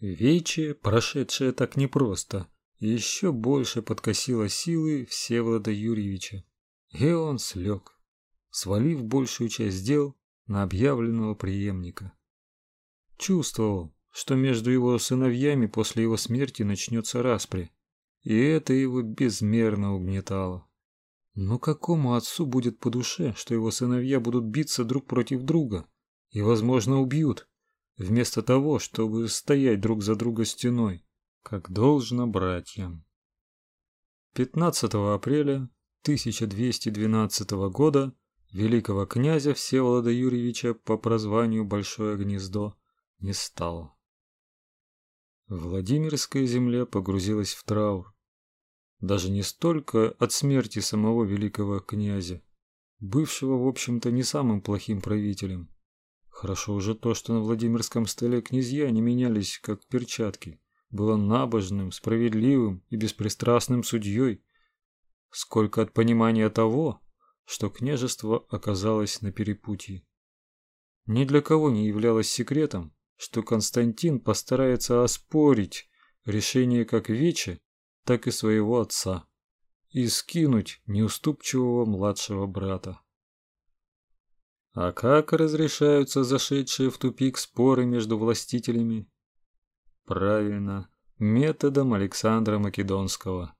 Вече, прошедшее так непросто, еще больше подкосило силы Всеволода Юрьевича, и он слег, свалив большую часть дел на объявленного преемника. Чувствовал, что между его сыновьями после его смерти начнется распри, и это его безмерно угнетало. Но какому отцу будет по душе, что его сыновья будут биться друг против друга и, возможно, убьют, вместо того, чтобы стоять друг за друга стеной, как должно братьям? 15 апреля 1212 года великого князя Всеволода Юрьевича по прозванию Большое гнездо не стало. Владимирская земля погрузилась в траур. Даже не столько от смерти самого великого князя, бывшего, в общем-то, не самым плохим правителем. Хорошо уже то, что на Владимирском столе князья не менялись, как перчатки. Было набожным, справедливым и беспристрастным судьей. Сколько от понимания того, что княжество оказалось на перепутье. Ни для кого не являлось секретом, что Константин постарается оспорить решение как Вече, так и своего отца и скинуть неуступчивого младшего брата. А как разрешаются зашедшие в тупик споры между властителями? Правильно, методом Александра Македонского,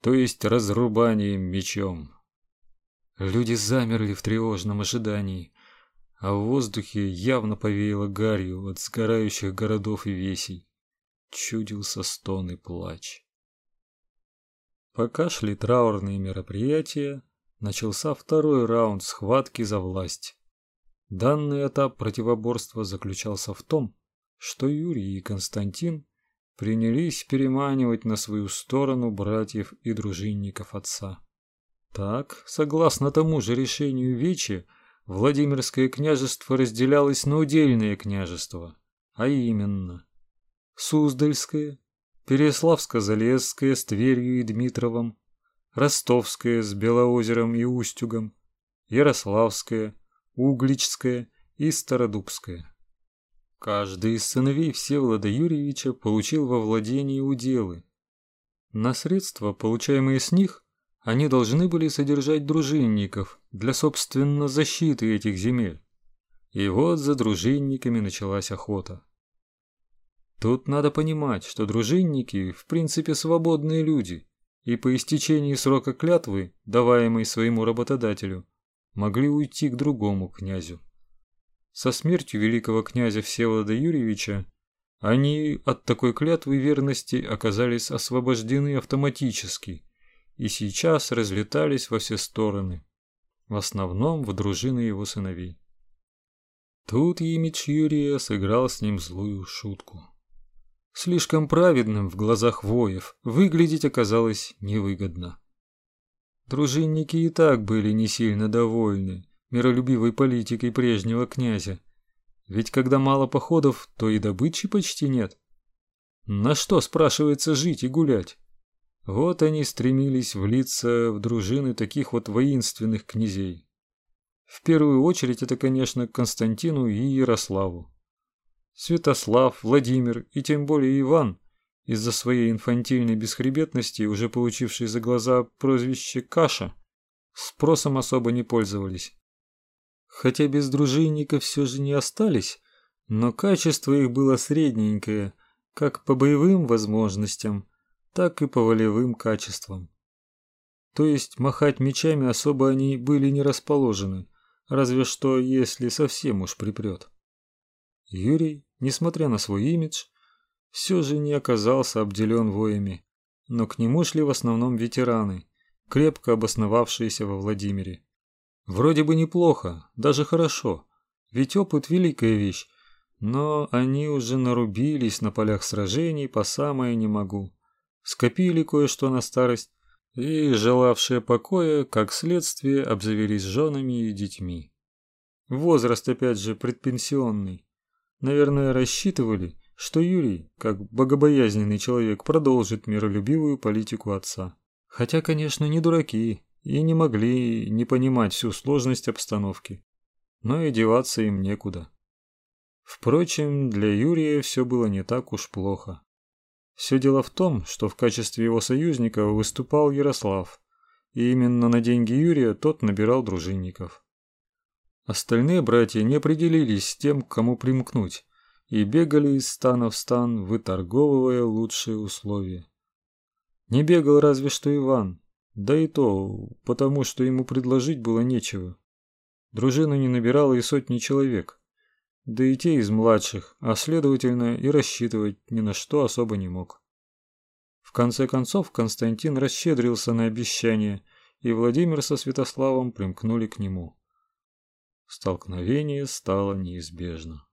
то есть разрубанием мечом. Люди замерли в тревожном ожидании, а в воздухе явно повеяло гарью от сгорающих городов и весей. Чудился стон и плач. Пока шли траурные мероприятия, начался второй раунд схватки за власть. Данный этап противоборства заключался в том, что Юрий и Константин принялись переманивать на свою сторону братьев и дружинников отца. Так, согласно тому же решению Вечи, Владимирское княжество разделялось на удельные княжества, а именно Суздальское, Переславско-Залесское с Тверью и Дмитровом, Ростовское с Белоозером и Устюгом, Ярославское, Угличское и Стародубское. Каждый из сыновей Всеволода Юрьевича получил во владении уделы. На средства, получаемые с них, они должны были содержать дружинников для собственно защиты этих земель. И вот за дружинниками началась охота. Тут надо понимать, что дружинники в принципе свободные люди, и по истечении срока клятвы, даваемой своему работодателю, могли уйти к другому князю. Со смертью великого князя Всеволода Юрьевича они от такой клятвы верности оказались освобождены автоматически и сейчас разлетались во все стороны, в основном в дружины его сыновей. Тут Емич Юрия сыграл с ним злую шутку. Слишком праведным в глазах воев выглядеть оказалось невыгодно. Дружинники и так были не сильно довольны миролюбивой политикой прежнего князя. Ведь когда мало походов, то и добычи почти нет. На что, спрашивается, жить и гулять? Вот они стремились влиться в дружины таких вот воинственных князей. В первую очередь это, конечно, Константину и Ярославу. Святослав, Владимир и тем более Иван, из-за своей инфантильной бесхребетности, уже получивший за глаза прозвище Каша, спросом особо не пользовались. Хотя без дружинников все же не остались, но качество их было средненькое, как по боевым возможностям, так и по волевым качествам. То есть махать мечами особо они были не расположены, разве что если совсем уж припрет. Юрий, несмотря на свой имидж, все же не оказался обделен воями, но к нему шли в основном ветераны, крепко обосновавшиеся во Владимире. Вроде бы неплохо, даже хорошо, ведь опыт великая вещь, но они уже нарубились на полях сражений по самое не могу. Скопили кое-что на старость и, желавшие покоя, как следствие, обзавелись женами и детьми. Возраст опять же предпенсионный. Наверное, рассчитывали, что Юрий, как богобоязненный человек, продолжит миролюбивую политику отца. Хотя, конечно, не дураки, и не могли не понимать всю сложность обстановки. Но и деваться им некуда. Впрочем, для Юрия все было не так уж плохо. Все дело в том, что в качестве его союзника выступал Ярослав, и именно на деньги Юрия тот набирал дружинников. Остальные братья не определились с тем, к кому примкнуть, и бегали из стана в стан, выторговывая лучшие условия. Не бегал разве что Иван, да и то потому, что ему предложить было нечего. Дружина не набирала и сотни человек, да и те из младших, а следовательно и рассчитывать ни на что особо не мог. В конце концов Константин расщедрился на обещание, и Владимир со Святославом примкнули к нему. Столкновение стало неизбежно.